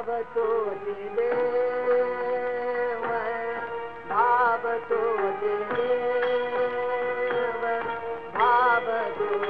तो you. भाव तो भाव तो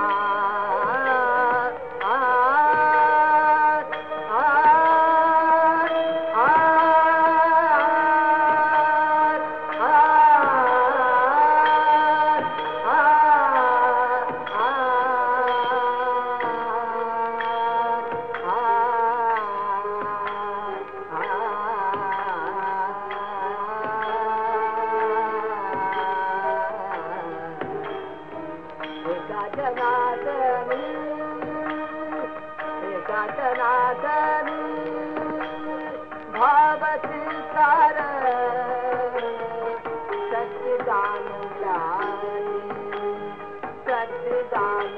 दमी भावतर सचदान सचदान